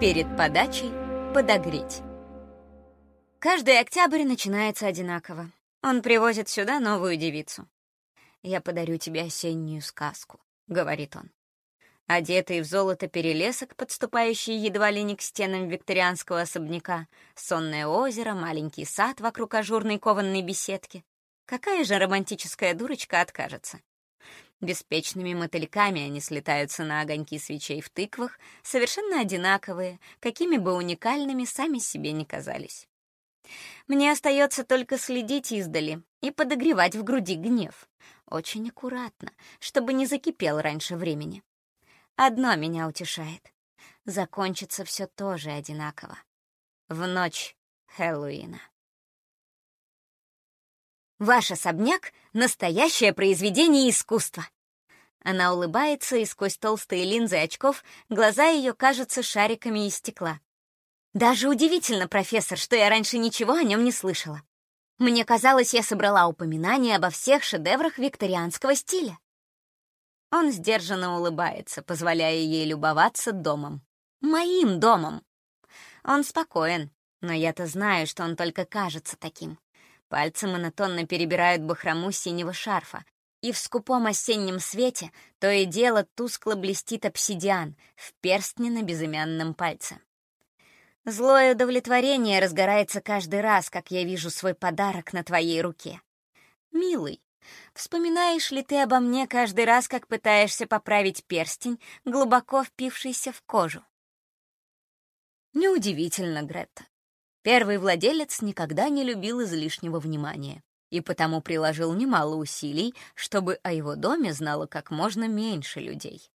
перед подачей подогреть. Каждый октябрь начинается одинаково. Он привозит сюда новую девицу. «Я подарю тебе осеннюю сказку», — говорит он. Одетый в золото перелесок, подступающий едва ли не к стенам викторианского особняка, сонное озеро, маленький сад вокруг ажурной кованной беседки. Какая же романтическая дурочка откажется? Беспечными мотыльками они слетаются на огоньки свечей в тыквах, совершенно одинаковые, какими бы уникальными сами себе не казались. Мне остается только следить издали и подогревать в груди гнев. Очень аккуратно, чтобы не закипел раньше времени. Одно меня утешает. Закончится все тоже одинаково. В ночь Хэллоуина. Ваш особняк — настоящее произведение искусства. Она улыбается, и сквозь толстые линзы очков глаза ее кажутся шариками из стекла. Даже удивительно, профессор, что я раньше ничего о нем не слышала. Мне казалось, я собрала упоминания обо всех шедеврах викторианского стиля. Он сдержанно улыбается, позволяя ей любоваться домом. Моим домом. Он спокоен, но я-то знаю, что он только кажется таким. Пальцы монотонно перебирают бахрому синего шарфа, и в скупом осеннем свете то и дело тускло блестит обсидиан в перстне на безымянном пальце. Злое удовлетворение разгорается каждый раз, как я вижу свой подарок на твоей руке. Милый, вспоминаешь ли ты обо мне каждый раз, как пытаешься поправить перстень, глубоко впившийся в кожу? Неудивительно, Гретта. Первый владелец никогда не любил излишнего внимания и потому приложил немало усилий, чтобы о его доме знало как можно меньше людей.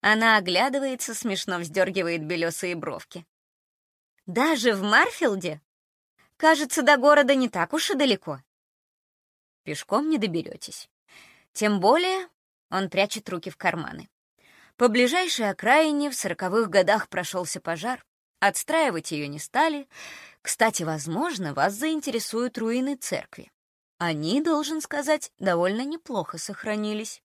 Она оглядывается, смешно вздергивает белесые бровки. «Даже в Марфилде? Кажется, до города не так уж и далеко». Пешком не доберетесь. Тем более он прячет руки в карманы. По ближайшей окраине в сороковых годах прошелся пожар, Отстраивать ее не стали. Кстати, возможно, вас заинтересуют руины церкви. Они, должен сказать, довольно неплохо сохранились.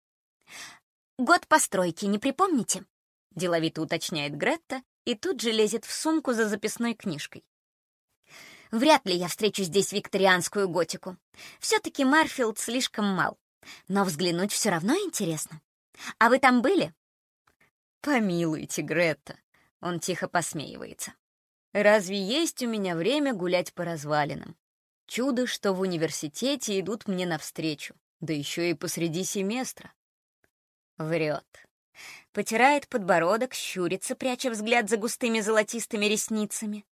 «Год постройки не припомните?» — деловито уточняет Гретта и тут же лезет в сумку за записной книжкой. «Вряд ли я встречу здесь викторианскую готику. Все-таки Марфилд слишком мал. Но взглянуть все равно интересно. А вы там были?» «Помилуйте, Гретта. Он тихо посмеивается. «Разве есть у меня время гулять по развалинам? Чудо, что в университете идут мне навстречу, да еще и посреди семестра». Врет. Потирает подбородок, щурится, пряча взгляд за густыми золотистыми ресницами.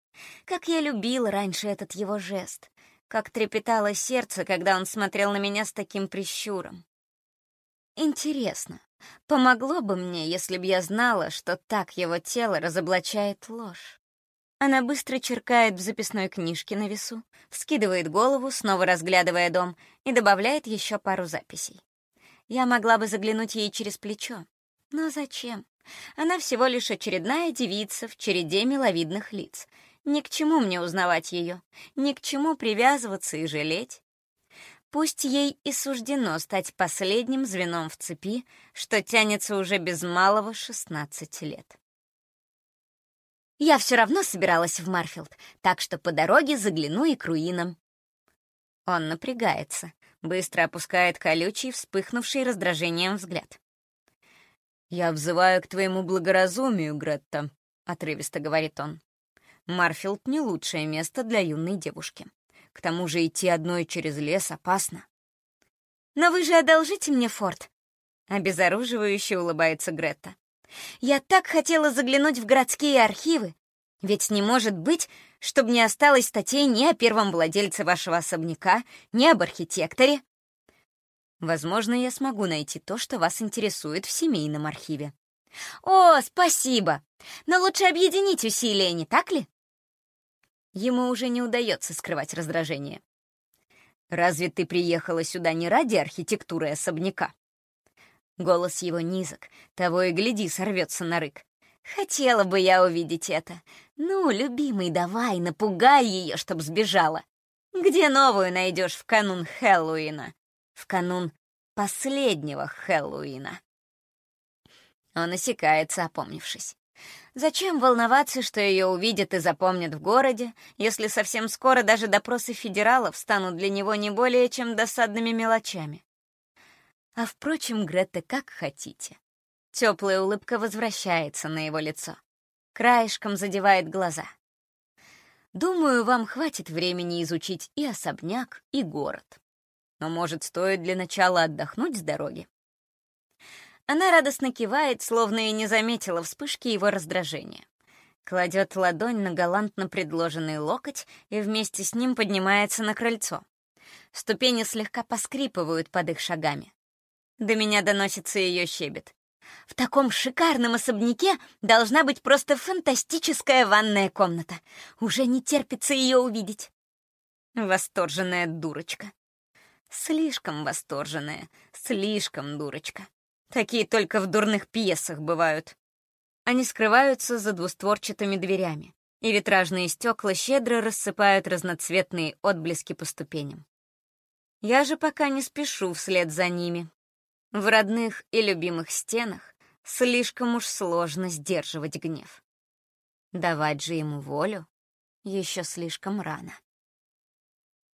Как я любила раньше этот его жест. Как трепетало сердце, когда он смотрел на меня с таким прищуром. Интересно, Помогло бы мне, если б я знала, что так его тело разоблачает ложь. Она быстро черкает в записной книжке на весу, вскидывает голову, снова разглядывая дом, и добавляет еще пару записей. Я могла бы заглянуть ей через плечо. Но зачем? Она всего лишь очередная девица в череде миловидных лиц. Ни к чему мне узнавать ее, ни к чему привязываться и жалеть. Пусть ей и суждено стать последним звеном в цепи, что тянется уже без малого 16 лет. Я все равно собиралась в Марфилд, так что по дороге загляну и к руинам. Он напрягается, быстро опускает колючий, вспыхнувший раздражением взгляд. «Я взываю к твоему благоразумию, Гретта», — отрывисто говорит он. «Марфилд — не лучшее место для юной девушки. К тому же идти одной через лес опасно. «Но вы же одолжите мне форт!» Обезоруживающе улыбается Гретта. «Я так хотела заглянуть в городские архивы. Ведь не может быть, чтобы не осталось статей ни о первом владельце вашего особняка, ни об архитекторе. Возможно, я смогу найти то, что вас интересует в семейном архиве. О, спасибо! Но лучше объединить усилия, не так ли? Ему уже не удается скрывать раздражение. «Разве ты приехала сюда не ради архитектуры особняка?» Голос его низок, того и гляди, сорвется на рык. «Хотела бы я увидеть это. Ну, любимый, давай, напугай ее, чтоб сбежала. Где новую найдешь в канун Хэллоуина? В канун последнего Хэллоуина?» Он осекается, опомнившись. Зачем волноваться, что ее увидят и запомнят в городе, если совсем скоро даже допросы федералов станут для него не более чем досадными мелочами? А впрочем, Гретта, как хотите. Теплая улыбка возвращается на его лицо. Краешком задевает глаза. Думаю, вам хватит времени изучить и особняк, и город. Но, может, стоит для начала отдохнуть с дороги? Она радостно кивает, словно и не заметила вспышки его раздражения. Кладет ладонь на галантно предложенный локоть и вместе с ним поднимается на крыльцо. Ступени слегка поскрипывают под их шагами. До меня доносится ее щебет. В таком шикарном особняке должна быть просто фантастическая ванная комната. Уже не терпится ее увидеть. Восторженная дурочка. Слишком восторженная, слишком дурочка. Такие только в дурных пьесах бывают. Они скрываются за двустворчатыми дверями, и витражные стекла щедро рассыпают разноцветные отблески по ступеням. Я же пока не спешу вслед за ними. В родных и любимых стенах слишком уж сложно сдерживать гнев. Давать же ему волю еще слишком рано.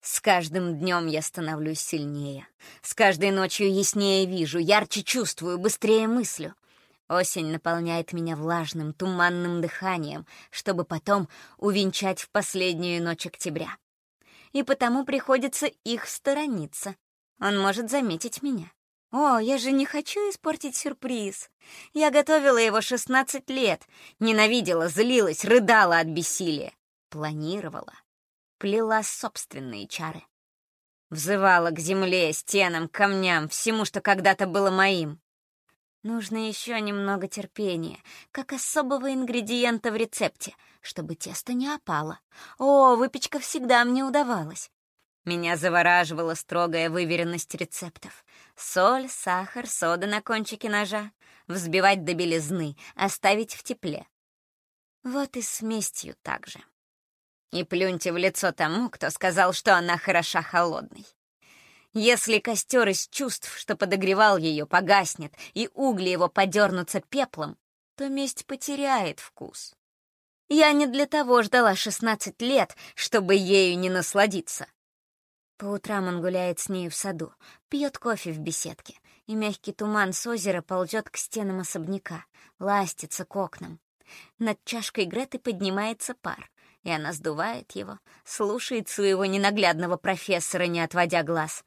С каждым днем я становлюсь сильнее. С каждой ночью яснее вижу, ярче чувствую, быстрее мыслю. Осень наполняет меня влажным, туманным дыханием, чтобы потом увенчать в последнюю ночь октября. И потому приходится их сторониться. Он может заметить меня. О, я же не хочу испортить сюрприз. Я готовила его 16 лет, ненавидела, злилась, рыдала от бессилия. Планировала плела собственные чары. Взывала к земле, стенам, камням, всему, что когда-то было моим. Нужно еще немного терпения, как особого ингредиента в рецепте, чтобы тесто не опало. О, выпечка всегда мне удавалась. Меня завораживала строгая выверенность рецептов. Соль, сахар, сода на кончике ножа. Взбивать до белизны, оставить в тепле. Вот и с местью так же. И плюньте в лицо тому, кто сказал, что она хороша холодной. Если костер из чувств, что подогревал ее, погаснет, и угли его подернутся пеплом, то месть потеряет вкус. Я не для того ждала 16 лет, чтобы ею не насладиться. По утрам он гуляет с ней в саду, пьет кофе в беседке, и мягкий туман с озера ползет к стенам особняка, ластится к окнам. Над чашкой Греты поднимается пар и она сдувает его, слушает своего ненаглядного профессора, не отводя глаз.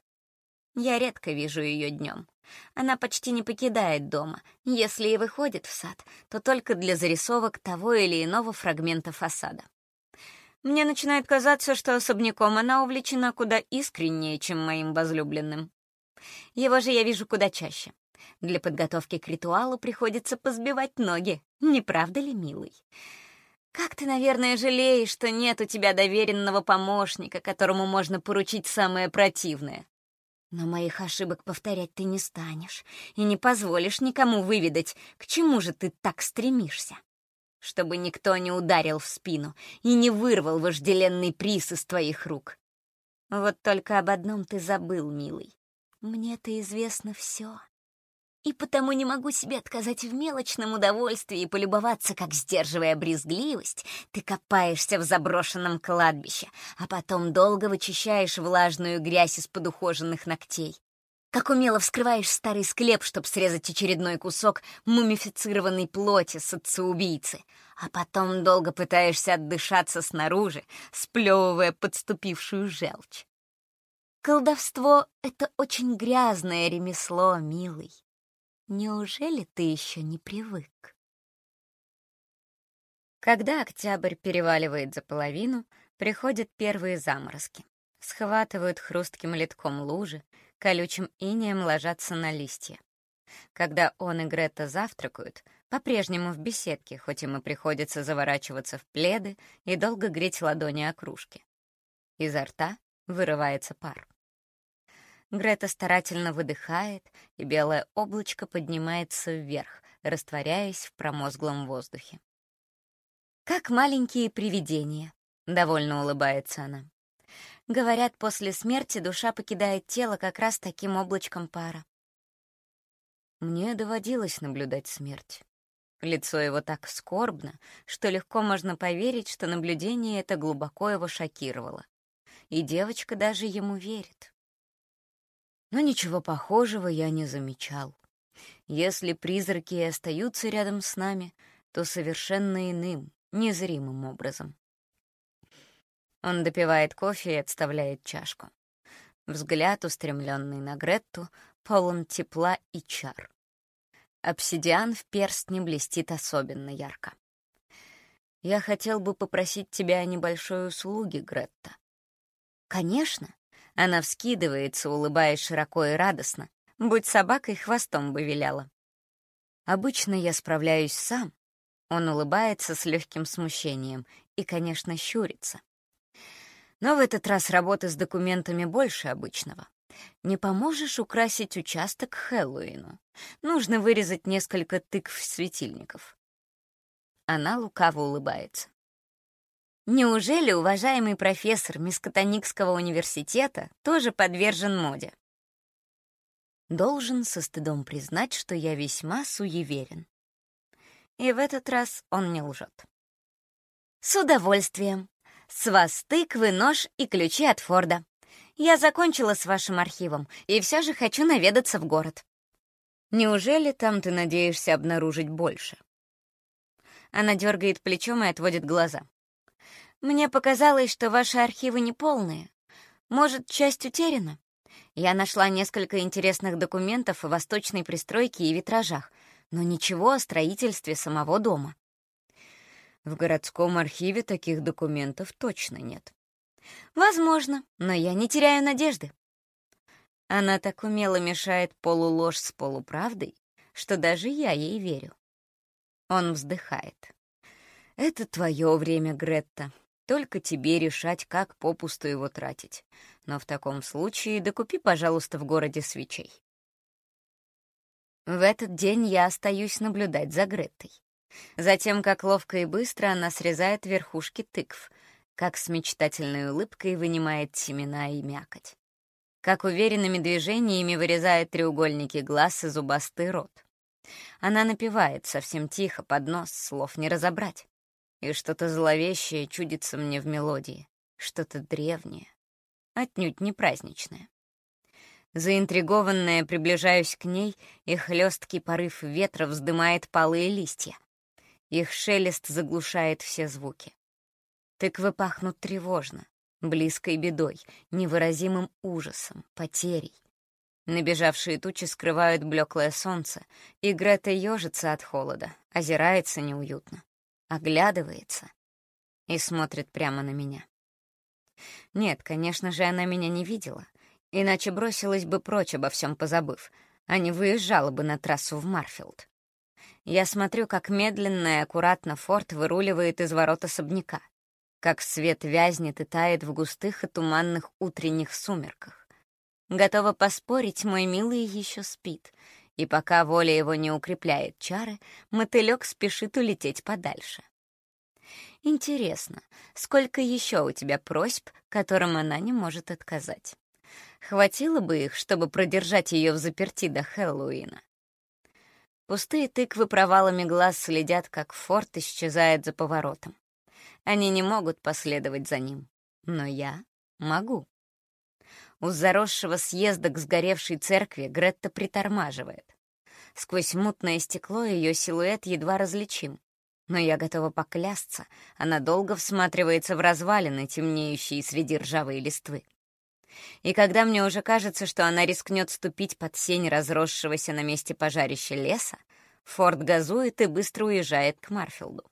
Я редко вижу ее днем. Она почти не покидает дома. Если и выходит в сад, то только для зарисовок того или иного фрагмента фасада. Мне начинает казаться, что особняком она увлечена куда искреннее, чем моим возлюбленным. Его же я вижу куда чаще. Для подготовки к ритуалу приходится позбивать ноги, не правда ли, милый? Как ты, наверное, жалеешь, что нет у тебя доверенного помощника, которому можно поручить самое противное. Но моих ошибок повторять ты не станешь и не позволишь никому выведать, к чему же ты так стремишься. Чтобы никто не ударил в спину и не вырвал вожделенный приз из твоих рук. Вот только об одном ты забыл, милый. Мне-то известно все и потому не могу себе отказать в мелочном удовольствии полюбоваться, как, сдерживая брезгливость, ты копаешься в заброшенном кладбище, а потом долго вычищаешь влажную грязь из-под ухоженных ногтей. Как умело вскрываешь старый склеп, чтобы срезать очередной кусок мумифицированной плоти с отца-убийцы, а потом долго пытаешься отдышаться снаружи, сплевывая подступившую желчь. Колдовство — это очень грязное ремесло, милый. Неужели ты еще не привык? Когда октябрь переваливает за половину, приходят первые заморозки. Схватывают хрустким литком лужи, колючим инеем ложатся на листья. Когда он и Грета завтракают, по-прежнему в беседке, хоть им и приходится заворачиваться в пледы и долго греть ладони о кружке. Изо рта вырывается пар. Грета старательно выдыхает, и белое облачко поднимается вверх, растворяясь в промозглом воздухе. «Как маленькие привидения», — довольно улыбается она. Говорят, после смерти душа покидает тело как раз таким облачком пара. Мне доводилось наблюдать смерть. Лицо его так скорбно, что легко можно поверить, что наблюдение это глубоко его шокировало. И девочка даже ему верит. Но ничего похожего я не замечал. Если призраки и остаются рядом с нами, то совершенно иным, незримым образом. Он допивает кофе и отставляет чашку. Взгляд, устремленный на Гретту, полон тепла и чар. Обсидиан в перстне блестит особенно ярко. «Я хотел бы попросить тебя о небольшой услуге, Гретта». «Конечно!» — она вскидывается, улыбаясь широко и радостно, будь собакой хвостом бы виляла. «Обычно я справляюсь сам». Он улыбается с легким смущением и, конечно, щурится. Но в этот раз работы с документами больше обычного. Не поможешь украсить участок Хэллоуину. Нужно вырезать несколько тыкв-светильников. Она лукаво улыбается. Неужели уважаемый профессор Мискотоникского университета тоже подвержен моде? Должен со стыдом признать, что я весьма суеверен. И в этот раз он не лжет. С удовольствием. С вас тыквы, нож и ключи от Форда. Я закончила с вашим архивом, и все же хочу наведаться в город. Неужели там ты надеешься обнаружить больше? Она дергает плечом и отводит глаза. Мне показалось, что ваши архивы неполные. Может, часть утеряна? Я нашла несколько интересных документов о восточной пристройке и витражах, но ничего о строительстве самого дома. В городском архиве таких документов точно нет. Возможно, но я не теряю надежды. Она так умело мешает полуложь с полуправдой, что даже я ей верю. Он вздыхает. «Это твое время, Гретта. Только тебе решать, как попусту его тратить. Но в таком случае докупи, пожалуйста, в городе свечей». В этот день я остаюсь наблюдать за Греттой. Затем, как ловко и быстро она срезает верхушки тыкв, как с мечтательной улыбкой вынимает семена и мякоть, как уверенными движениями вырезает треугольники глаз и зубастый рот. Она напевает совсем тихо, под нос, слов не разобрать. И что-то зловещее чудится мне в мелодии, что-то древнее, отнюдь не праздничное. Заинтригованная приближаюсь к ней, и хлесткий порыв ветра вздымает палые листья. Их шелест заглушает все звуки. Тыквы пахнут тревожно, близкой бедой, невыразимым ужасом, потерей. Набежавшие тучи скрывают блеклое солнце, и Грета ежится от холода, озирается неуютно, оглядывается и смотрит прямо на меня. Нет, конечно же, она меня не видела, иначе бросилась бы прочь обо всем позабыв, а не выезжала бы на трассу в Марфилд. Я смотрю, как медленно и аккуратно Форд выруливает из ворот особняка, как свет вязнет и тает в густых и туманных утренних сумерках. Готова поспорить, мой милый еще спит, и пока воля его не укрепляет чары, мотылек спешит улететь подальше. Интересно, сколько еще у тебя просьб, которым она не может отказать? Хватило бы их, чтобы продержать ее в заперти до Хэллоуина. Пустые тыквы провалами глаз следят, как форт исчезает за поворотом. Они не могут последовать за ним, но я могу. У заросшего съезда к сгоревшей церкви Гретта притормаживает. Сквозь мутное стекло ее силуэт едва различим, но я готова поклясться, она долго всматривается в развалины, темнеющие среди ржавой листвы. И когда мне уже кажется, что она рискнет ступить под сень разросшегося на месте пожарища леса, Форд газует и быстро уезжает к Марфилду.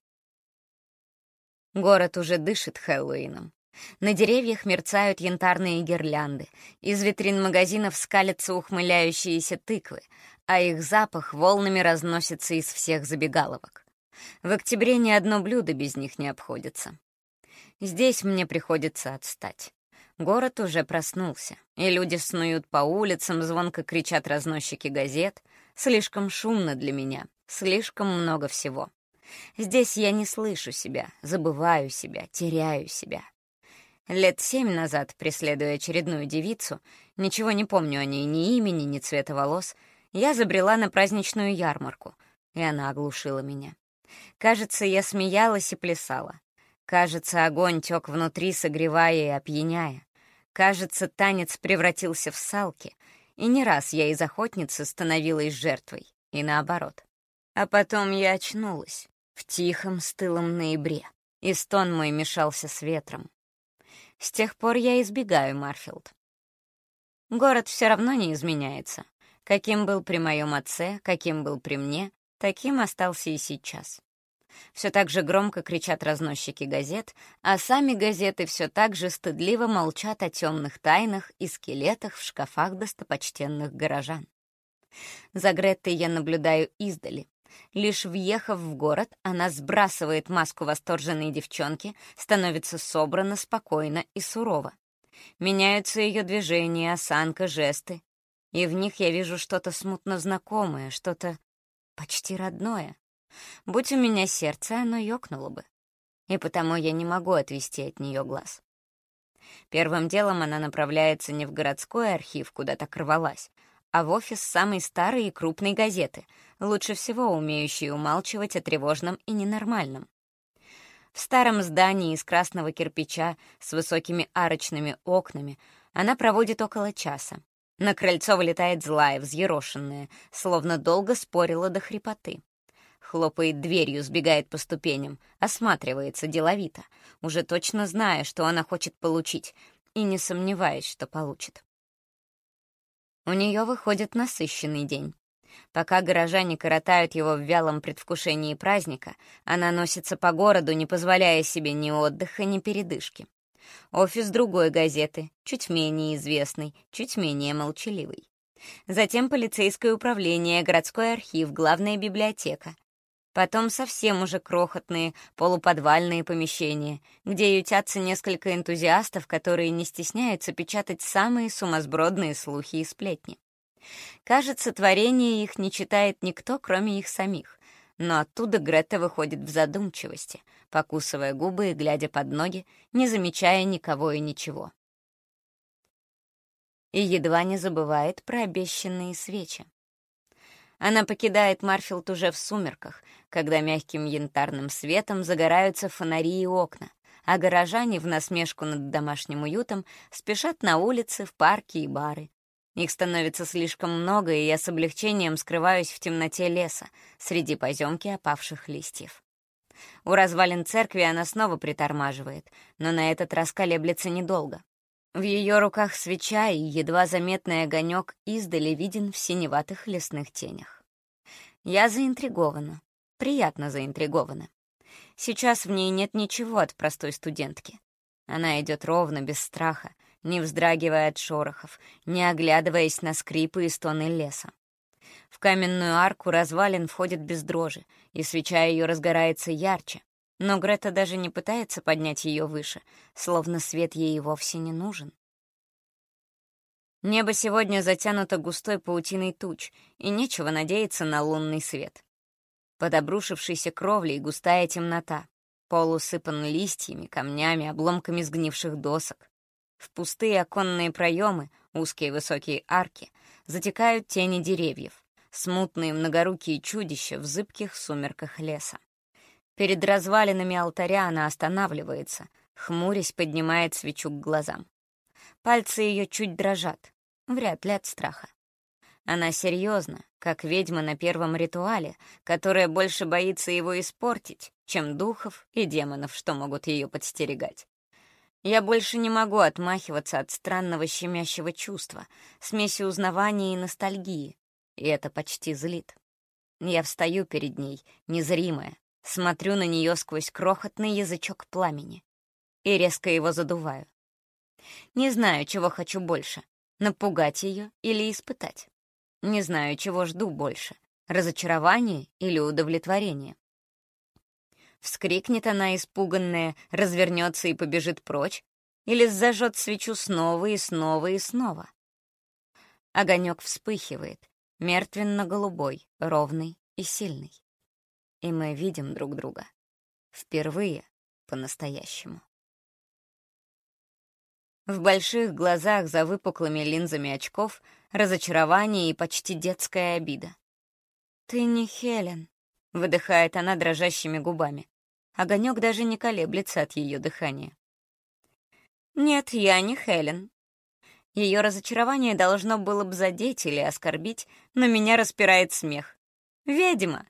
Город уже дышит Хэллоуином. На деревьях мерцают янтарные гирлянды, из витрин магазинов скалятся ухмыляющиеся тыквы, а их запах волнами разносится из всех забегаловок. В октябре ни одно блюдо без них не обходится. Здесь мне приходится отстать. Город уже проснулся, и люди снуют по улицам, звонко кричат разносчики газет. Слишком шумно для меня, слишком много всего. Здесь я не слышу себя, забываю себя, теряю себя. Лет семь назад, преследуя очередную девицу, ничего не помню о ней, ни имени, ни цвета волос, я забрела на праздничную ярмарку. и она оглушила меня. Кажется, я смеялась и плясала. Кажется, огонь тек внутри, согревая и опьяняя. Кажется, танец превратился в салки, и не раз я из охотницы становилась жертвой, и наоборот. А потом я очнулась в тихом, стылом ноябре, и стон мой мешался с ветром. С тех пор я избегаю Марфилд. Город все равно не изменяется. Каким был при моем отце, каким был при мне, таким остался и сейчас. Все так же громко кричат разносчики газет, а сами газеты все так же стыдливо молчат о темных тайнах и скелетах в шкафах достопочтенных горожан. За Греттой я наблюдаю издали. Лишь въехав в город, она сбрасывает маску восторженной девчонки, становится собрана, спокойно и сурово. Меняются ее движения, осанка, жесты. И в них я вижу что-то смутно знакомое, что-то почти родное. Будь у меня сердце, оно ёкнуло бы. И потому я не могу отвести от нее глаз. Первым делом она направляется не в городской архив, куда так рвалась, а в офис самой старой и крупной газеты, лучше всего умеющей умалчивать о тревожном и ненормальном. В старом здании из красного кирпича с высокими арочными окнами она проводит около часа. На крыльцо вылетает злая, взъерошенная, словно долго спорила до хрипоты. Хлопает дверью, сбегает по ступеням, осматривается деловито, уже точно зная, что она хочет получить, и не сомневаясь, что получит. У нее выходит насыщенный день. Пока горожане коротают его в вялом предвкушении праздника, она носится по городу, не позволяя себе ни отдыха, ни передышки. Офис другой газеты, чуть менее известный, чуть менее молчаливый. Затем полицейское управление, городской архив, главная библиотека. Потом совсем уже крохотные полуподвальные помещения, где ютятся несколько энтузиастов, которые не стесняются печатать самые сумасбродные слухи и сплетни. Кажется, творение их не читает никто, кроме их самих, но оттуда Грета выходит в задумчивости, покусывая губы и глядя под ноги, не замечая никого и ничего. И едва не забывает про обещанные свечи. Она покидает Марфилд уже в сумерках, когда мягким янтарным светом загораются фонари и окна, а горожане в насмешку над домашним уютом спешат на улицы, в парки и бары. Их становится слишком много, и я с облегчением скрываюсь в темноте леса, среди поземки опавших листьев. У развалин церкви она снова притормаживает, но на этот раз колеблется недолго. В ее руках свеча, и едва заметный огонек издали виден в синеватых лесных тенях. Я заинтригована, приятно заинтригована. Сейчас в ней нет ничего от простой студентки. Она идет ровно, без страха, не вздрагивая от шорохов, не оглядываясь на скрипы и стоны леса. В каменную арку развалин входит без дрожи, и свеча ее разгорается ярче, но Грета даже не пытается поднять ее выше, словно свет ей вовсе не нужен. Небо сегодня затянуто густой паутиной туч, и нечего надеяться на лунный свет. Под обрушившейся кровлей густая темнота. Пол усыпан листьями, камнями, обломками сгнивших досок. В пустые оконные проемы, узкие высокие арки, затекают тени деревьев, смутные многорукие чудища в зыбких сумерках леса. Перед развалинами алтаря она останавливается, хмурясь поднимает свечу к глазам. Пальцы ее чуть дрожат, вряд ли от страха. Она серьезна, как ведьма на первом ритуале, которая больше боится его испортить, чем духов и демонов, что могут ее подстерегать. Я больше не могу отмахиваться от странного щемящего чувства, смеси узнавания и ностальгии, и это почти злит. Я встаю перед ней, незримая, Смотрю на нее сквозь крохотный язычок пламени и резко его задуваю. Не знаю, чего хочу больше — напугать ее или испытать. Не знаю, чего жду больше — разочарование или удовлетворение. Вскрикнет она испуганная, развернется и побежит прочь, или зажжет свечу снова и снова и снова. Огонек вспыхивает, мертвенно-голубой, ровный и сильный и мы видим друг друга. Впервые по-настоящему. В больших глазах за выпуклыми линзами очков разочарование и почти детская обида. «Ты не Хелен», выдыхает она дрожащими губами. Огонек даже не колеблется от ее дыхания. Нет, я не Хелен. Ее разочарование должно было бы задеть или оскорбить, но меня распирает смех. Ведьма.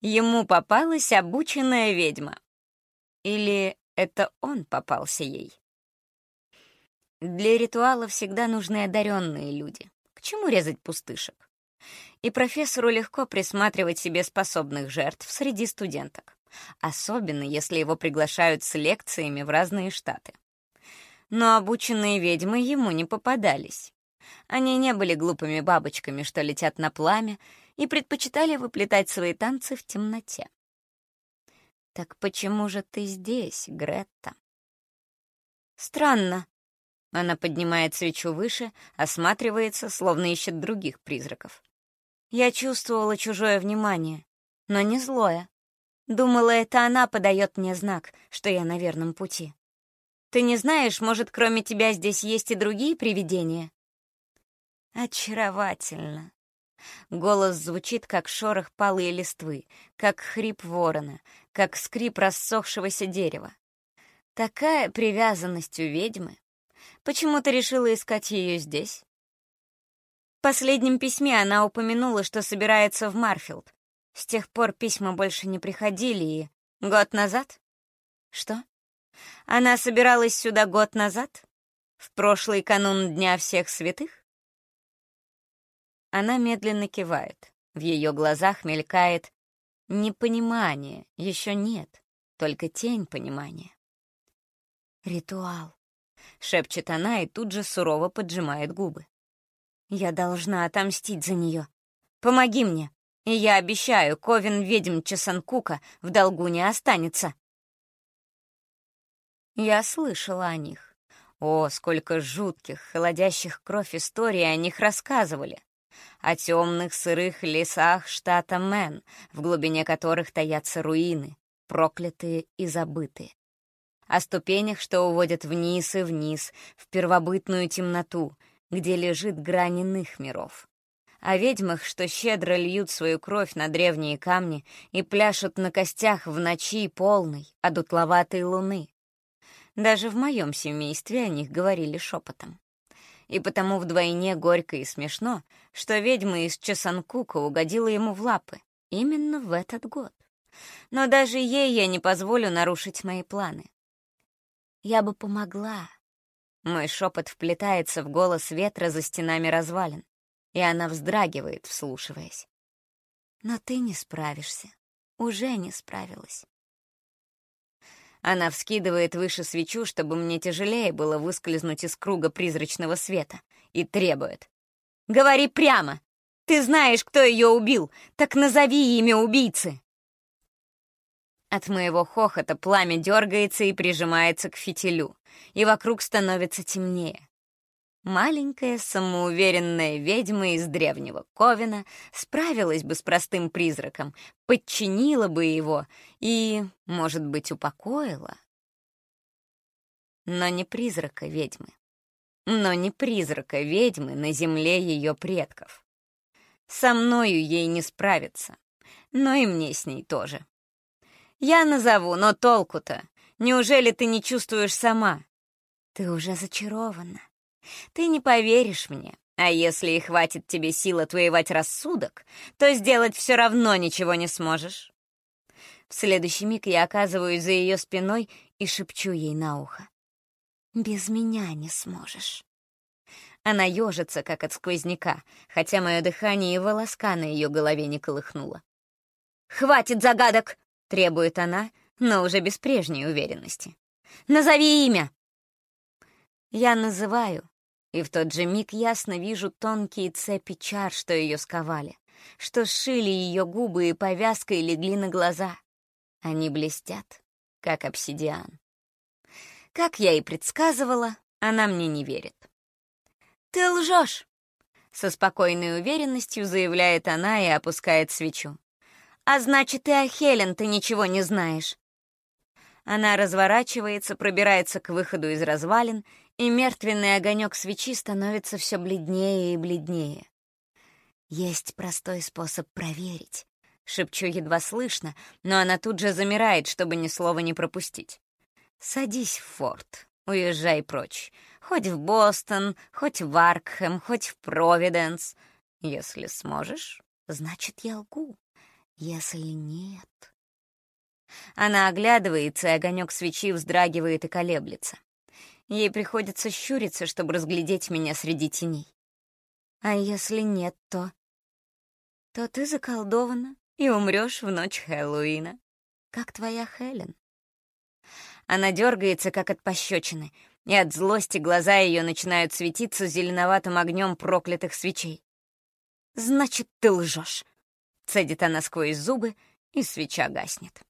Ему попалась обученная ведьма. Или это он попался ей? Для ритуала всегда нужны одаренные люди. К чему резать пустышек? И профессору легко присматривать себе способных жертв среди студенток, особенно если его приглашают с лекциями в разные штаты. Но обученные ведьмы ему не попадались. Они не были глупыми бабочками, что летят на пламя, и предпочитали выплетать свои танцы в темноте. «Так почему же ты здесь, Гретта?» «Странно», она поднимает свечу выше, осматривается, словно ищет других призраков. Я чувствовала чужое внимание, но не злое. Думала, это она подает мне знак, что я на верном пути. Ты не знаешь, может, кроме тебя здесь есть и другие привидения? Очаровательно. Голос звучит, как шорох палой листвы, как хрип ворона, как скрип рассохшегося дерева. Такая привязанность у ведьмы. Почему ты решила искать ее здесь? В последнем письме она упомянула, что собирается в Марфилд. С тех пор письма больше не приходили, и... Год назад? Что? Она собиралась сюда год назад? В прошлый канун Дня Всех Святых? Она медленно кивает. В ее глазах мелькает непонимание, еще нет, только тень понимания. Ритуал. — шепчет она и тут же сурово поджимает губы. «Я должна отомстить за нее. Помоги мне, и я обещаю, Ковен ведьм Чесанкука в долгу не останется». Я слышала о них. О, сколько жутких, холодящих кровь историй о них рассказывали. О темных сырых лесах штата Мэн, в глубине которых таятся руины, проклятые и забытые о ступенях, что уводят вниз и вниз, в первобытную темноту, где лежит грань иных миров. О ведьмах, что щедро льют свою кровь на древние камни и пляшут на костях в ночи полной, одутловатой луны. Даже в моем семействе о них говорили шепотом. И потому вдвойне горько и смешно, что ведьма из Чесанкука угодила ему в лапы именно в этот год. Но даже ей я не позволю нарушить мои планы. Я бы помогла. Мой шепот вплетается в голос ветра за стенами развалин, и она вздрагивает, вслушиваясь. Но ты не справишься. Уже не справилась. Она вскидывает выше свечу, чтобы мне тяжелее было выскользнуть из круга призрачного света, и требует. «Говори прямо! Ты знаешь, кто ее убил, так назови имя убийцы!» От моего хохота пламя дергается и прижимается к фитилю, и вокруг становится темнее. Маленькая самоуверенная ведьма из древнего Ковина справилась бы с простым призраком, подчинила бы его и, может быть, упокоила. Но не призрака ведьмы. Но не призрака ведьмы на земле ее предков. Со мною ей не справиться, но и мне с ней тоже. Я назову, но толку-то? Неужели ты не чувствуешь сама? Ты уже зачарована. Ты не поверишь мне. А если и хватит тебе сил отвоевать рассудок, то сделать все равно ничего не сможешь. В следующий миг я оказываюсь за ее спиной и шепчу ей на ухо. «Без меня не сможешь». Она ежится, как от сквозняка, хотя мое дыхание и волоска на ее голове не колыхнуло. «Хватит загадок!» Требует она, но уже без прежней уверенности. «Назови имя!» Я называю, и в тот же миг ясно вижу тонкие цепи чар, что ее сковали, что сшили ее губы и повязкой легли на глаза. Они блестят, как обсидиан. Как я и предсказывала, она мне не верит. «Ты лжешь!» Со спокойной уверенностью заявляет она и опускает свечу. А значит, и о Хелен ты ничего не знаешь. Она разворачивается, пробирается к выходу из развалин, и мертвенный огонек свечи становится все бледнее и бледнее. Есть простой способ проверить, Шепчу едва слышно, но она тут же замирает, чтобы ни слова не пропустить. «Садись в форт, уезжай прочь. Хоть в Бостон, хоть в Аркхэм, хоть в Провиденс. Если сможешь, значит, я лгу. Если нет...» Она оглядывается, и огонек свечи вздрагивает и колеблется. Ей приходится щуриться, чтобы разглядеть меня среди теней. А если нет, то... То ты заколдована и умрешь в ночь Хэллоуина, как твоя Хелен. Она дергается, как от пощечины, и от злости глаза ее начинают светиться зеленоватым огнем проклятых свечей. «Значит, ты лжешь!» — цедит она сквозь зубы, и свеча гаснет.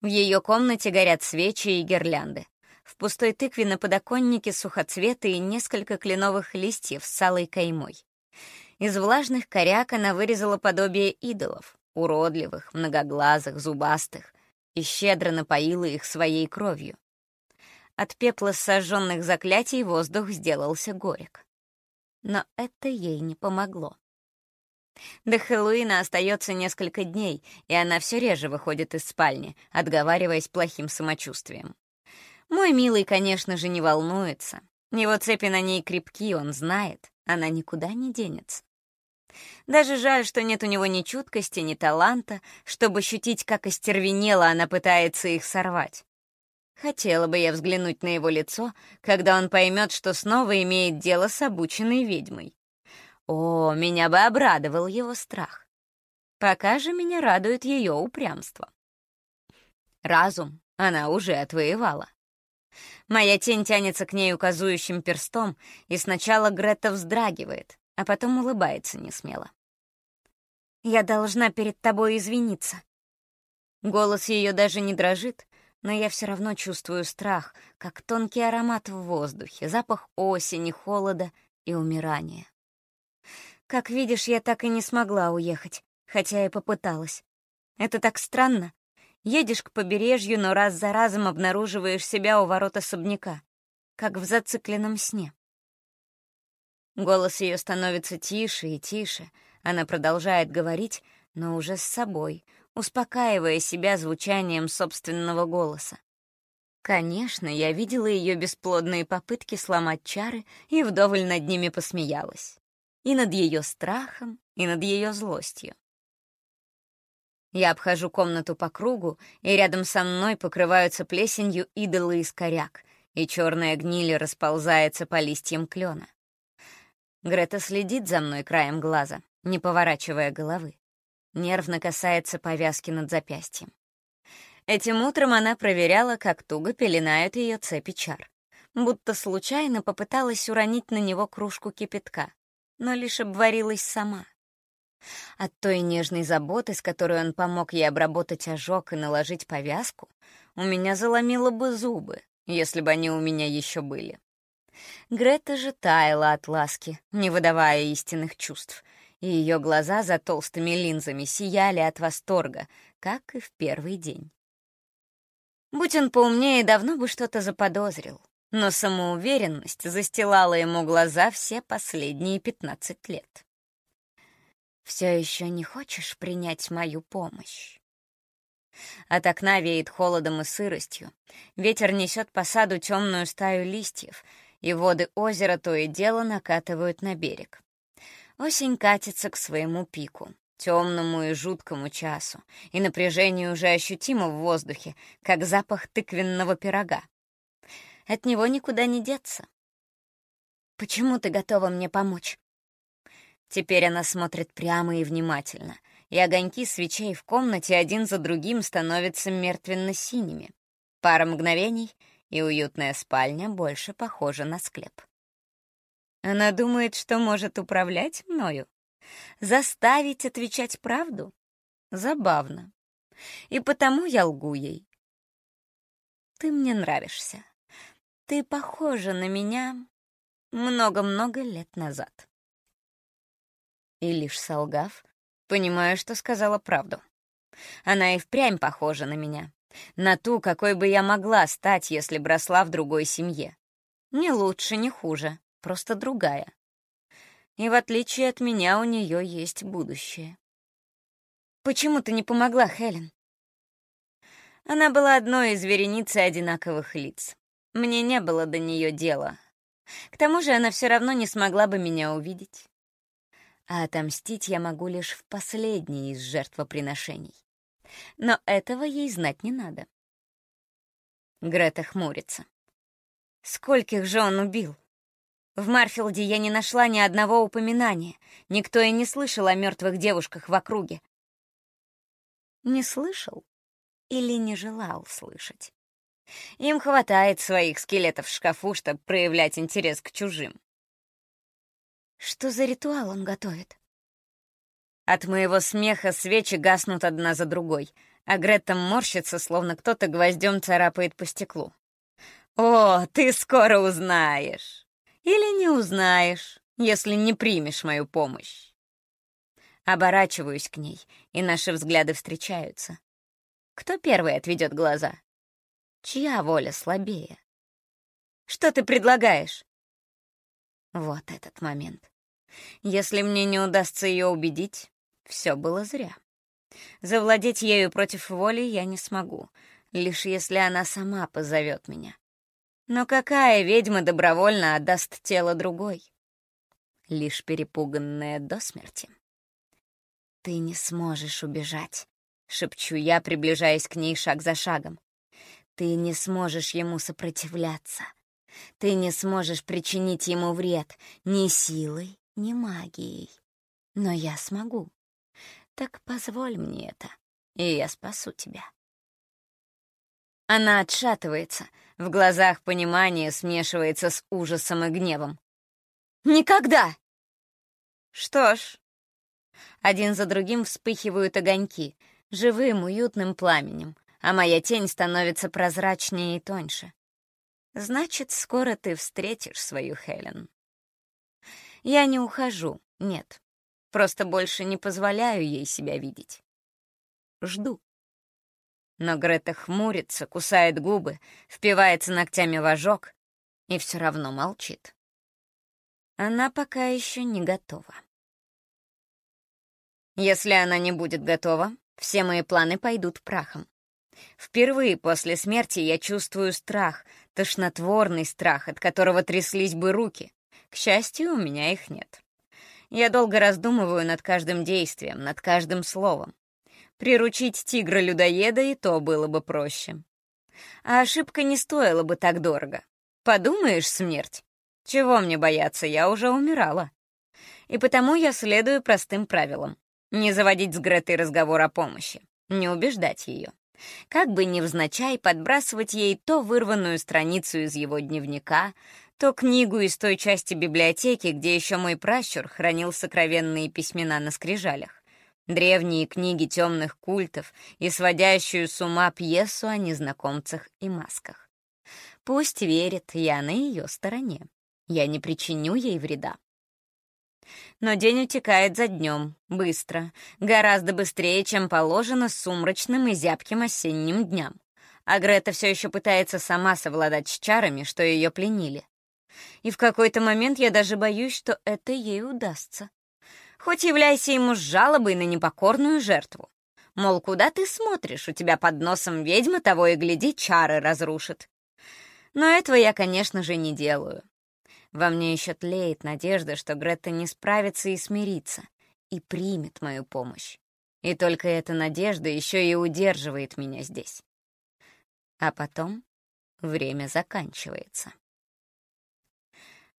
В ее комнате горят свечи и гирлянды. В пустой тыкве на подоконнике сухоцветы и несколько кленовых листьев с салой каймой. Из влажных коряк она вырезала подобие идолов, уродливых, многоглазых, зубастых, и щедро напоила их своей кровью. От пепла сожженных заклятий воздух сделался горек. Но это ей не помогло. До Хэллоуина остается несколько дней, и она все реже выходит из спальни, отговариваясь плохим самочувствием. Мой милый, конечно же, не волнуется. Его цепи на ней крепки, он знает, она никуда не денется. Даже жаль, что нет у него ни чуткости, ни таланта, чтобы ощутить, как остервенело она пытается их сорвать. Хотела бы я взглянуть на его лицо, когда он поймет, что снова имеет дело с обученной ведьмой. О, меня бы обрадовал его страх. Пока же меня радует ее упрямство. Разум она уже отвоевала. Моя тень тянется к ней указующим перстом, и сначала Грета вздрагивает, а потом улыбается несмело. «Я должна перед тобой извиниться». Голос ее даже не дрожит, но я все равно чувствую страх, как тонкий аромат в воздухе, запах осени, холода и умирания. Как видишь, я так и не смогла уехать, хотя и попыталась. Это так странно, Едешь к побережью, но раз за разом обнаруживаешь себя у ворот особняка, как в зацикленном сне. Голос ее становится тише и тише. Она продолжает говорить, но уже с собой, успокаивая себя звучанием собственного голоса. Конечно, я видела ее бесплодные попытки сломать чары и вдоволь над ними посмеялась. И над ее страхом, и над ее злостью. Я обхожу комнату по кругу, и рядом со мной покрываются плесенью идолы из коряк, и черная гниль расползается по листьям клена. Грета следит за мной краем глаза, не поворачивая головы. Нервно касается повязки над запястьем. Этим утром она проверяла, как туго пеленают ее цепи чар. Будто случайно попыталась уронить на него кружку кипятка, но лишь обварилась сама — от той нежной заботы, с которой он помог ей обработать ожог и наложить повязку, у меня заломило бы зубы, если бы они у меня еще были. Грета же таяла от ласки, не выдавая истинных чувств, и ее глаза за толстыми линзами сияли от восторга, как и в первый день. Будь он поумнее, давно бы что-то заподозрил, но самоуверенность застилала ему глаза все последние пятнадцать лет все еще не хочешь принять мою помощь?» От окна веет холодом и сыростью. Ветер несет по саду темную стаю листьев, и воды озера то и дело накатывают на берег. Осень катится к своему пику, темному и жуткому часу, и напряжение уже ощутимо в воздухе, как запах тыквенного пирога. От него никуда не деться. «Почему ты готова мне помочь?» Теперь она смотрит прямо и внимательно, и огоньки свечей в комнате один за другим становятся мертвенно-синими. Пара мгновений, и уютная спальня больше похожа на склеп. Она думает, что может управлять мною, заставить отвечать правду. Забавно. И потому я лгу ей. Ты мне нравишься. Ты похожа на меня много-много лет назад. И лишь солгав, понимаю, что сказала правду. Она и впрямь похожа на меня. На ту, какой бы я могла стать, если бы росла в другой семье. Не лучше, не хуже, просто другая. И в отличие от меня у нее есть будущее. Почему ты не помогла, Хелен? Она была одной из вереницы одинаковых лиц. Мне не было до нее дела. К тому же она все равно не смогла бы меня увидеть. А отомстить я могу лишь в последней из жертвоприношений. Но этого ей знать не надо. Грета хмурится. Скольких же он убил? В Марфилде я не нашла ни одного упоминания. Никто и не слышал о мертвых девушках в округе. Не слышал или не желал слышать? Им хватает своих скелетов в шкафу, чтобы проявлять интерес к чужим. Что за ритуал он готовит? От моего смеха свечи гаснут одна за другой, а Гретта морщится, словно кто-то гвоздем царапает по стеклу. «О, ты скоро узнаешь! Или не узнаешь, если не примешь мою помощь!» Оборачиваюсь к ней, и наши взгляды встречаются. Кто первый отведет глаза? Чья воля слабее? Что ты предлагаешь? Вот этот момент. Если мне не удастся ее убедить, все было зря. Завладеть ею против воли я не смогу, лишь если она сама позовет меня. Но какая ведьма добровольно отдаст тело другой? Лишь перепуганная до смерти. «Ты не сможешь убежать», — шепчу я, приближаясь к ней шаг за шагом. «Ты не сможешь ему сопротивляться. Ты не сможешь причинить ему вред ни силой, ни магией. Но я смогу. Так позволь мне это, и я спасу тебя. Она отшатывается, в глазах понимание смешивается с ужасом и гневом. «Никогда!» Что ж, один за другим вспыхивают огоньки, живым, уютным пламенем, а моя тень становится прозрачнее и тоньше. Значит, скоро ты встретишь свою Хелен. Я не ухожу, нет. Просто больше не позволяю ей себя видеть. Жду. Но Грета хмурится, кусает губы, впивается ногтями в ожог и все равно молчит. Она пока еще не готова. Если она не будет готова, все мои планы пойдут прахом. Впервые после смерти я чувствую страх, тошнотворный страх, от которого тряслись бы руки. К счастью, у меня их нет. Я долго раздумываю над каждым действием, над каждым словом. Приручить тигра-людоеда и то было бы проще. А ошибка не стоила бы так дорого. Подумаешь, смерть. Чего мне бояться, я уже умирала. И потому я следую простым правилам. Не заводить с Гретой разговор о помощи, не убеждать ее. Как бы невзначай подбрасывать ей то вырванную страницу из его дневника, то книгу из той части библиотеки, где еще мой пращур хранил сокровенные письмена на скрижалях, древние книги темных культов и сводящую с ума пьесу о незнакомцах и масках. Пусть верит, я на ее стороне. Я не причиню ей вреда. Но день утекает за днем, быстро, гораздо быстрее, чем положено сумрачным и зябким осенним дням. А Грета все еще пытается сама совладать с чарами, что ее пленили. И в какой-то момент я даже боюсь, что это ей удастся. Хоть являйся ему с жалобой на непокорную жертву. Мол, куда ты смотришь, у тебя под носом ведьма того и гляди, чары разрушит. Но этого я, конечно же, не делаю. Во мне еще тлеет надежда, что Гретта не справится и смирится, и примет мою помощь. И только эта надежда еще и удерживает меня здесь. А потом время заканчивается.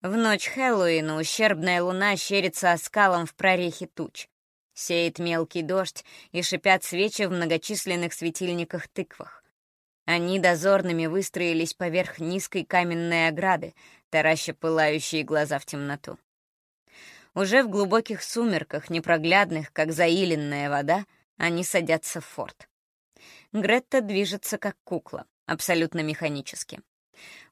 В ночь Хэллоуина ущербная луна щерится оскалом в прорехе туч. Сеет мелкий дождь и шипят свечи в многочисленных светильниках-тыквах. Они дозорными выстроились поверх низкой каменной ограды, тараща пылающие глаза в темноту. Уже в глубоких сумерках, непроглядных, как заиленная вода, они садятся в форт. Гретта движется как кукла, абсолютно механически.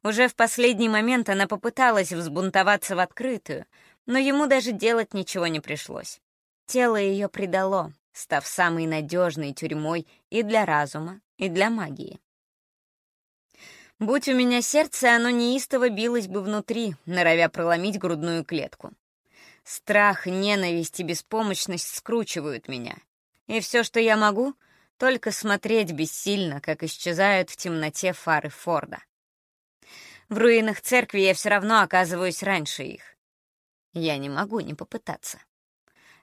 Уже в последний момент она попыталась взбунтоваться в открытую, но ему даже делать ничего не пришлось. Тело ее предало, став самой надежной тюрьмой и для разума, и для магии. Будь у меня сердце, оно неистово билось бы внутри, норовя проломить грудную клетку. Страх, ненависть и беспомощность скручивают меня. И все, что я могу, только смотреть бессильно, как исчезают в темноте фары Форда. В руинах церкви я все равно оказываюсь раньше их. Я не могу не попытаться.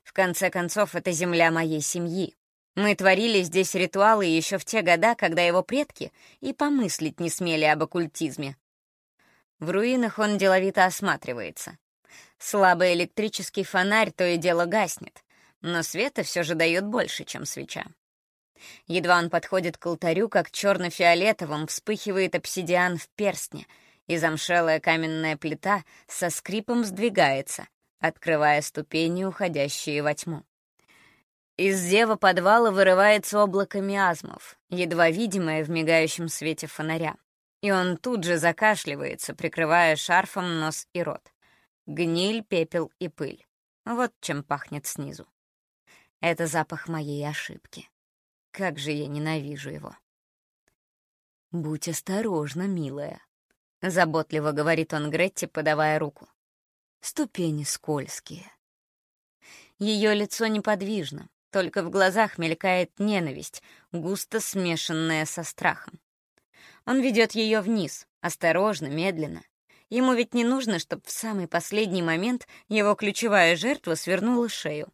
В конце концов, это земля моей семьи. Мы творили здесь ритуалы еще в те года, когда его предки и помыслить не смели об оккультизме. В руинах он деловито осматривается. Слабый электрический фонарь то и дело гаснет, но света все же дает больше, чем свеча. Едва он подходит к алтарю, как черно-фиолетовым вспыхивает обсидиан в перстне, и замшелая каменная плита со скрипом сдвигается, открывая ступени, уходящие во тьму. Из зева подвала вырывается облако миазмов, едва видимое в мигающем свете фонаря, и он тут же закашливается, прикрывая шарфом нос и рот. Гниль, пепел и пыль. Вот чем пахнет снизу. Это запах моей ошибки. Как же я ненавижу его. «Будь осторожна, милая», — заботливо говорит он Гретти, подавая руку. «Ступени скользкие». Ее лицо неподвижно, только в глазах мелькает ненависть, густо смешанная со страхом. Он ведет ее вниз, осторожно, медленно. Ему ведь не нужно, чтобы в самый последний момент его ключевая жертва свернула шею.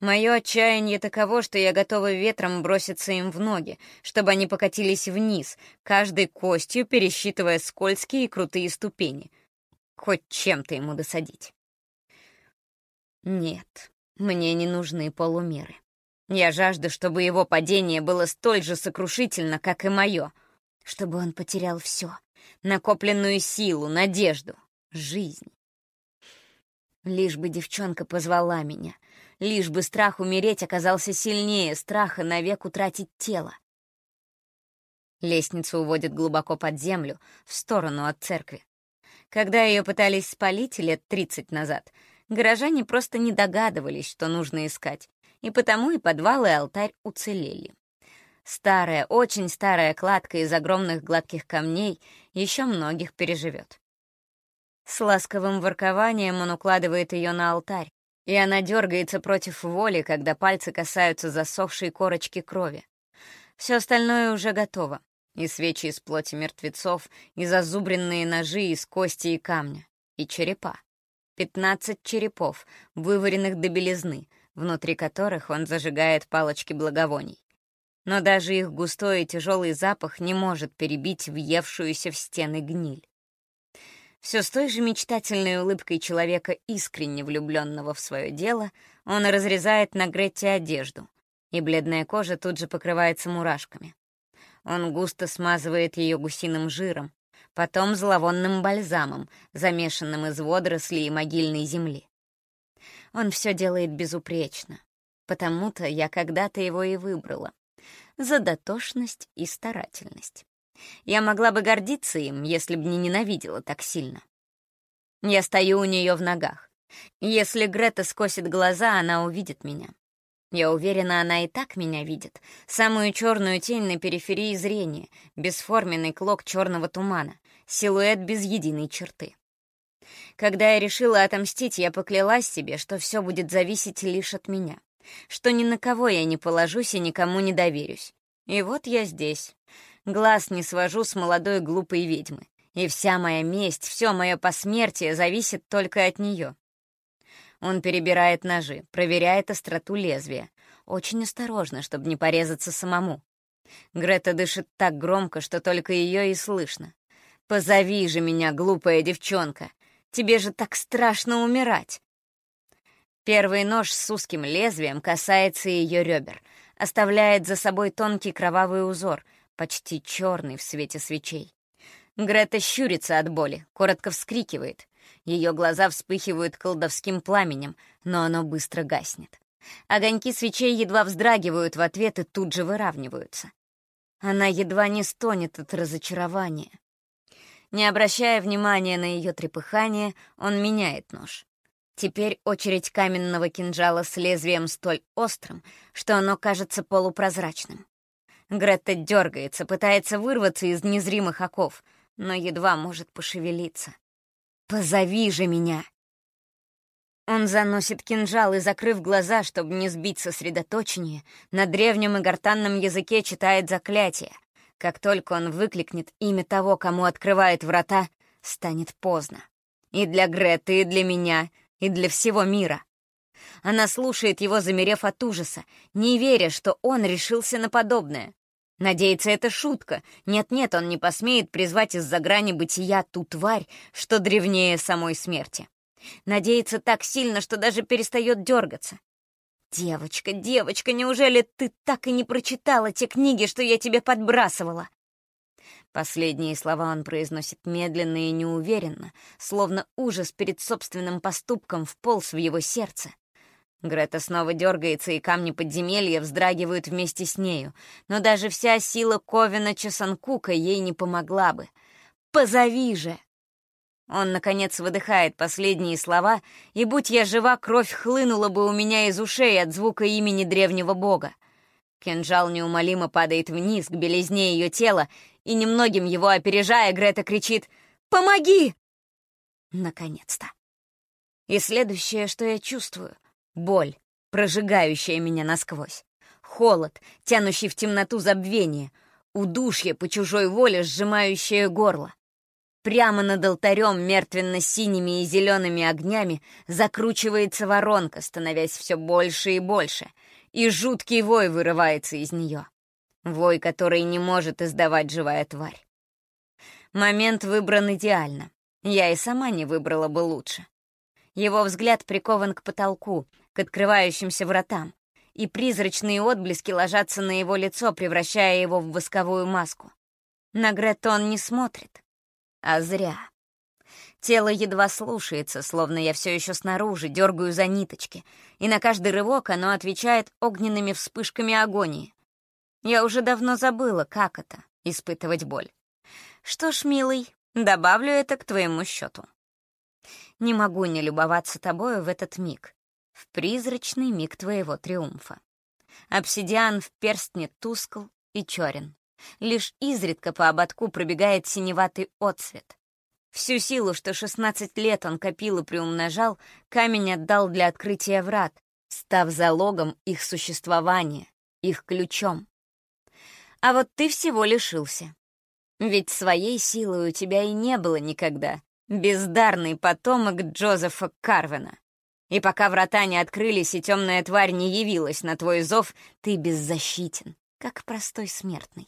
Мое отчаяние таково, что я готова ветром броситься им в ноги, чтобы они покатились вниз, каждой костью пересчитывая скользкие и крутые ступени. Хоть чем-то ему досадить. Нет, мне не нужны полумеры. Я жажду, чтобы его падение было столь же сокрушительно, как и мое. Чтобы он потерял все — накопленную силу, надежду, жизнь. Лишь бы девчонка позвала меня, лишь бы страх умереть оказался сильнее страха навек утратить тело. Лестница уводит глубоко под землю, в сторону от церкви. Когда ее пытались спалить лет 30 назад, горожане просто не догадывались, что нужно искать, и потому и подвал, и алтарь уцелели. Старая, очень старая кладка из огромных гладких камней еще многих переживет. С ласковым воркованием он укладывает ее на алтарь, и она дергается против воли, когда пальцы касаются засохшей корочки крови. Все остальное уже готово. И свечи из плоти мертвецов, и зазубренные ножи из кости и камня, и черепа. Пятнадцать черепов, вываренных до белизны, внутри которых он зажигает палочки благовоний. Но даже их густой и тяжелый запах не может перебить въевшуюся в стены гниль. Все с той же мечтательной улыбкой человека, искренне влюбленного в свое дело, он разрезает на Гретте одежду, и бледная кожа тут же покрывается мурашками. Он густо смазывает ее гусиным жиром, потом зловонным бальзамом, замешанным из водорослей и могильной земли. Он все делает безупречно, потому-то я когда-то его и выбрала. За дотошность и старательность. Я могла бы гордиться им, если бы не ненавидела так сильно. Я стою у нее в ногах. Если Грета скосит глаза, она увидит меня. Я уверена, она и так меня видит. Самую черную тень на периферии зрения, бесформенный клок черного тумана, силуэт без единой черты. Когда я решила отомстить, я поклялась себе, что все будет зависеть лишь от меня, что ни на кого я не положусь и никому не доверюсь. И вот я здесь, Глаз не свожу с молодой глупой ведьмы. И вся моя месть, все мое посмертие зависит только от нее. Он перебирает ножи, проверяет остроту лезвия. Очень осторожно, чтобы не порезаться самому. Грета дышит так громко, что только ее и слышно. «Позови же меня, глупая девчонка! Тебе же так страшно умирать!» Первый нож с узким лезвием касается ее ребер, оставляет за собой тонкий кровавый узор, почти черный в свете свечей. Грета щурится от боли, коротко вскрикивает. Ее глаза вспыхивают колдовским пламенем, но оно быстро гаснет. Огоньки свечей едва вздрагивают в ответ и тут же выравниваются. Она едва не стонет от разочарования. Не обращая внимания на ее трепыхание, он меняет нож. Теперь очередь каменного кинжала с лезвием столь острым, что оно кажется полупрозрачным. Гретта дергается, пытается вырваться из незримых оков, но едва может пошевелиться. «Позови же меня!» Он заносит кинжал и, закрыв глаза, чтобы не сбить сосредоточение, на древнем и гортанном языке читает заклятие. Как только он выкликнет имя того, кому открывает врата, станет поздно. И для Греты, и для меня, и для всего мира. Она слушает его, замерев от ужаса, не веря, что он решился на подобное. Надеется, это шутка. Нет-нет, он не посмеет призвать из-за грани бытия ту тварь, что древнее самой смерти. Надеется так сильно, что даже перестает дергаться. «Девочка, девочка, неужели ты так и не прочитала те книги, что я тебе подбрасывала?» Последние слова он произносит медленно и неуверенно, словно ужас перед собственным поступком вполз в его сердце. Грета снова дергается, и камни подземелья вздрагивают вместе с нею, но даже вся сила Ковина Чесанкука ей не помогла бы. «Позови же!» Он, наконец, выдыхает последние слова, и, будь я жива, кровь хлынула бы у меня из ушей от звука имени древнего бога. Кинжал неумолимо падает вниз, к белизне ее тела, и, немногим его опережая, Грета кричит «Помоги!» Наконец-то. И следующее, что я чувствую — боль, прожигающая меня насквозь. Холод, тянущий в темноту забвение, удушье по чужой воле, сжимающее горло. Прямо над алтарем мертвенно-синими и зелеными огнями закручивается воронка, становясь все больше и больше, и жуткий вой вырывается из нее. Вой, который не может издавать живая тварь. Момент выбран идеально. Я и сама не выбрала бы лучше. Его взгляд прикован к потолку, к открывающимся вратам, и призрачные отблески ложатся на его лицо, превращая его в восковую маску. На Грету он не смотрит. А зря. Тело едва слушается, словно я все еще снаружи, дергаю за ниточки, и на каждый рывок оно отвечает огненными вспышками агонии. Я уже давно забыла, как это — испытывать боль. Что ж, милый, добавлю это к твоему счету. Не могу не любоваться тобою в этот миг, в призрачный миг твоего триумфа. Обсидиан в перстне тускл и черен. Лишь изредка по ободку пробегает синеватый отсвет. Всю силу, что 16 лет он копил и приумножал, камень отдал для открытия врат, став залогом их существования, их ключом. А вот ты всего лишился. Ведь своей силы у тебя и не было никогда, бездарный потомок Джозефа Карвена. И пока врата не открылись и темная тварь не явилась на твой зов, ты беззащитен, как простой смертный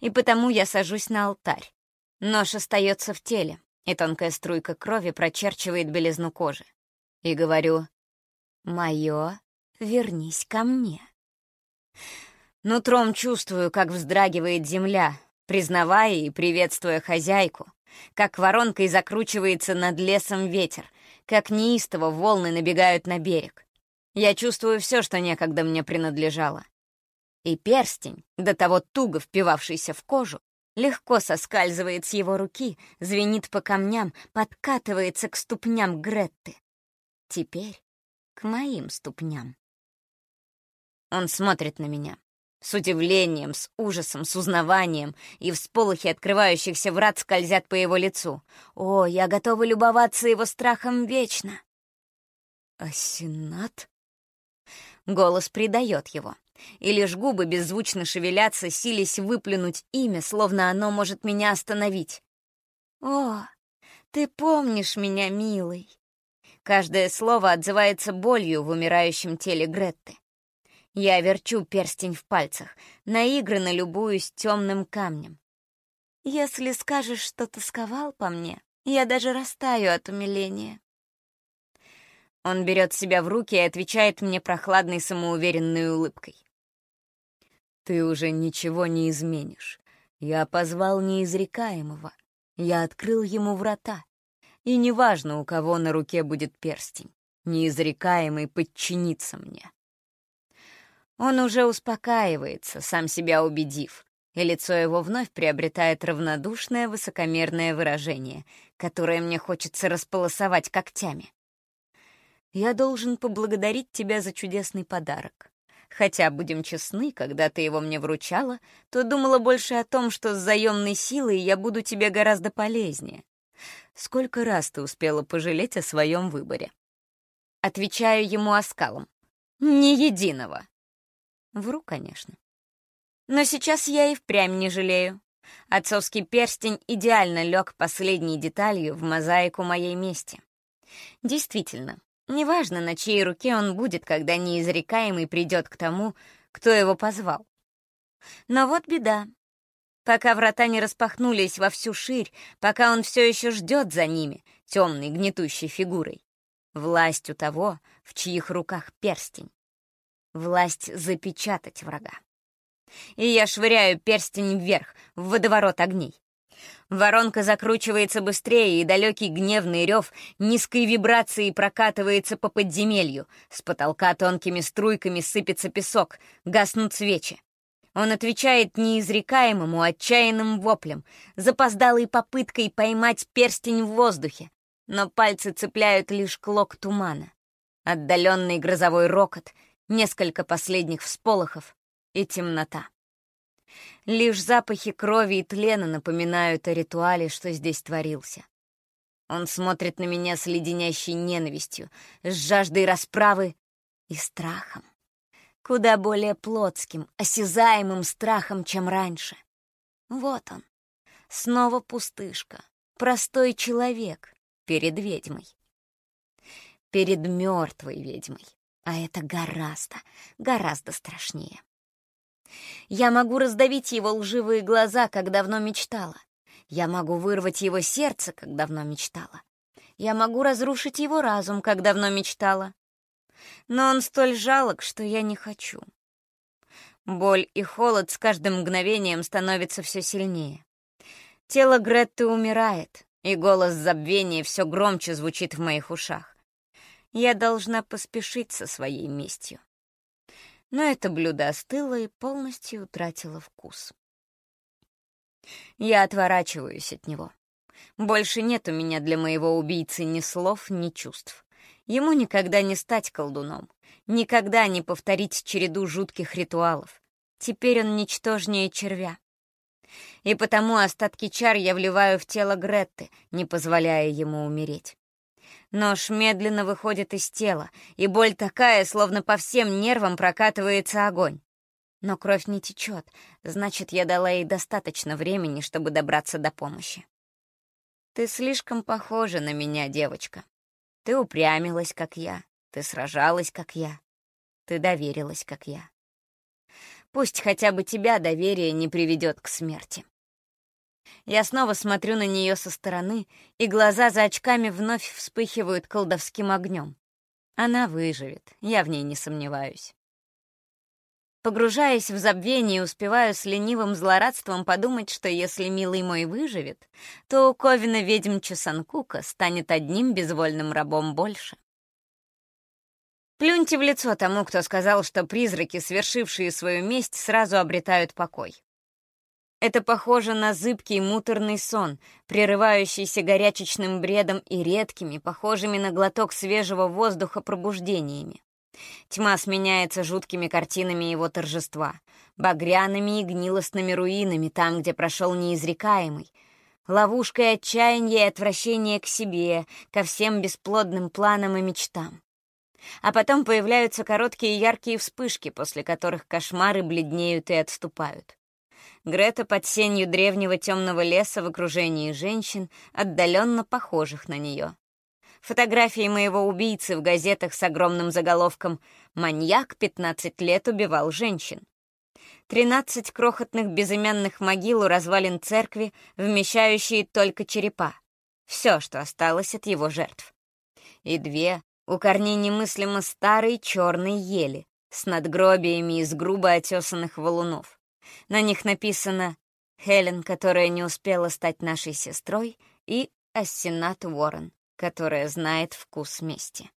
и потому я сажусь на алтарь. Нож остается в теле, и тонкая струйка крови прочерчивает белизну кожи. И говорю, «Моё, вернись ко мне». Нутром чувствую, как вздрагивает земля, признавая и приветствуя хозяйку, как воронкой закручивается над лесом ветер, как неистово волны набегают на берег. Я чувствую все, что некогда мне принадлежало. И перстень, до того туго впивавшийся в кожу, легко соскальзывает с его руки, звенит по камням, подкатывается к ступням Гретты. Теперь к моим ступням. Он смотрит на меня. С удивлением, с ужасом, с узнаванием, и всполохи открывающихся врат скользят по его лицу. О, я готова любоваться его страхом вечно. «Асенат?» Голос придает его и лишь губы беззвучно шевелятся, сились выплюнуть имя, словно оно может меня остановить. «О, ты помнишь меня, милый!» Каждое слово отзывается болью в умирающем теле Гретты. Я верчу перстень в пальцах, наигранно любуюсь темным камнем. «Если скажешь, что тосковал по мне, я даже растаю от умиления». Он берет себя в руки и отвечает мне прохладной самоуверенной улыбкой. Ты уже ничего не изменишь. Я позвал неизрекаемого. Я открыл ему врата. И неважно, у кого на руке будет перстень. Неизрекаемый подчинится мне. Он уже успокаивается, сам себя убедив, и лицо его вновь приобретает равнодушное высокомерное выражение, которое мне хочется располосовать когтями. «Я должен поблагодарить тебя за чудесный подарок. Хотя, будем честны, когда ты его мне вручала, то думала больше о том, что с заемной силой я буду тебе гораздо полезнее. Сколько раз ты успела пожалеть о своем выборе? Отвечаю ему оскалом. Ни единого. Вру, конечно. Но сейчас я и впрямь не жалею. Отцовский перстень идеально лег последней деталью в мозаику моей мести. Действительно, неважно, на чьей руке он будет, когда неизрекаемый придет к тому, кто его позвал. Но вот беда. Пока врата не распахнулись во всю ширь, пока он все еще ждет за ними, темной гнетущей фигурой. Власть у того, в чьих руках перстень. Власть запечатать врага. И я швыряю перстень вверх, в водоворот огней. Воронка закручивается быстрее, и далекий гневный рев низкой вибрацией прокатывается по подземелью. С потолка тонкими струйками сыпется песок, гаснут свечи. Он отвечает неизрекаемому отчаянным воплем, запоздалой попыткой поймать перстень в воздухе, но пальцы цепляют лишь клок тумана. Отдаленный грозовой рокот, несколько последних всполохов и темнота. Лишь запахи крови и тлена напоминают о ритуале, что здесь творился. Он смотрит на меня с леденящей ненавистью, с жаждой расправы и страхом куда более плотским, осязаемым страхом, чем раньше. Вот он, снова пустышка, простой человек перед ведьмой. Перед мертвой ведьмой, а это гораздо, гораздо страшнее. Я могу раздавить его лживые глаза, как давно мечтала. Я могу вырвать его сердце, как давно мечтала. Я могу разрушить его разум, как давно мечтала но он столь жалок, что я не хочу. Боль и холод с каждым мгновением становятся все сильнее. Тело Гретты умирает, и голос забвения все громче звучит в моих ушах. Я должна поспешить со своей местью. Но это блюдо остыло и полностью утратило вкус. Я отворачиваюсь от него. Больше нет у меня для моего убийцы ни слов, ни чувств. Ему никогда не стать колдуном, никогда не повторить череду жутких ритуалов. Теперь он ничтожнее червя. И потому остатки чар я вливаю в тело Гретты, не позволяя ему умереть. Нож медленно выходит из тела, и боль такая, словно по всем нервам прокатывается огонь. Но кровь не течет, значит, я дала ей достаточно времени, чтобы добраться до помощи. «Ты слишком похожа на меня, девочка», ты упрямилась, как я. Ты сражалась, как я. Ты доверилась, как я. Пусть хотя бы тебя доверие не приведет к смерти. Я снова смотрю на нее со стороны, и глаза за очками вновь вспыхивают колдовским огнем. Она выживет, я в ней не сомневаюсь. Погружаясь в забвение, успеваю с ленивым злорадством подумать, что если милый мой выживет, то у Ковина ведьм Чусанкука станет одним безвольным рабом больше. Плюньте в лицо тому, кто сказал, что призраки, свершившие свою месть, сразу обретают покой. Это похоже на зыбкий муторный сон, прерывающийся горячечным бредом и редкими, похожими на глоток свежего воздуха пробуждениями. Тьма сменяется жуткими картинами его торжества, багряными и гнилостными руинами там, где прошел неизрекаемый, ловушкой отчаяния и отвращения к себе, ко всем бесплодным планам и мечтам. А потом появляются короткие яркие вспышки, после которых кошмары бледнеют и отступают. Грета под сенью древнего темного леса в окружении женщин, отдаленно похожих на нее. Фотографии моего убийцы в газетах с огромным заголовком «Маньяк 15 лет убивал женщин». Тринадцать крохотных безымянных могил у развалин церкви, вмещающие только черепа. Все, что осталось от его жертв. И две у корней немыслимо старой черной ели с надгробиями из грубо отесанных валунов. На них написано «Хелен, которая не успела стать нашей сестрой», и «Ассенат Уоррен, которая знает вкус мести.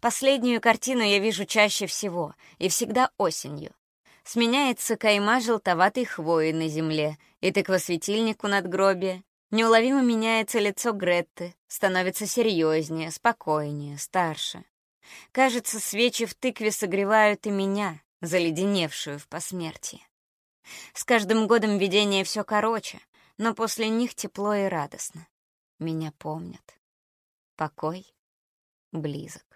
Последнюю картину я вижу чаще всего, и всегда осенью. Сменяется кайма желтоватой хвои на земле и тыквосветильник у надгробия. Неуловимо меняется лицо Гретты, становится серьезнее, спокойнее, старше. Кажется, свечи в тыкве согревают и меня, заледеневшую в посмертии. С каждым годом видение все короче, но после них тепло и радостно. Меня помнят покой близок.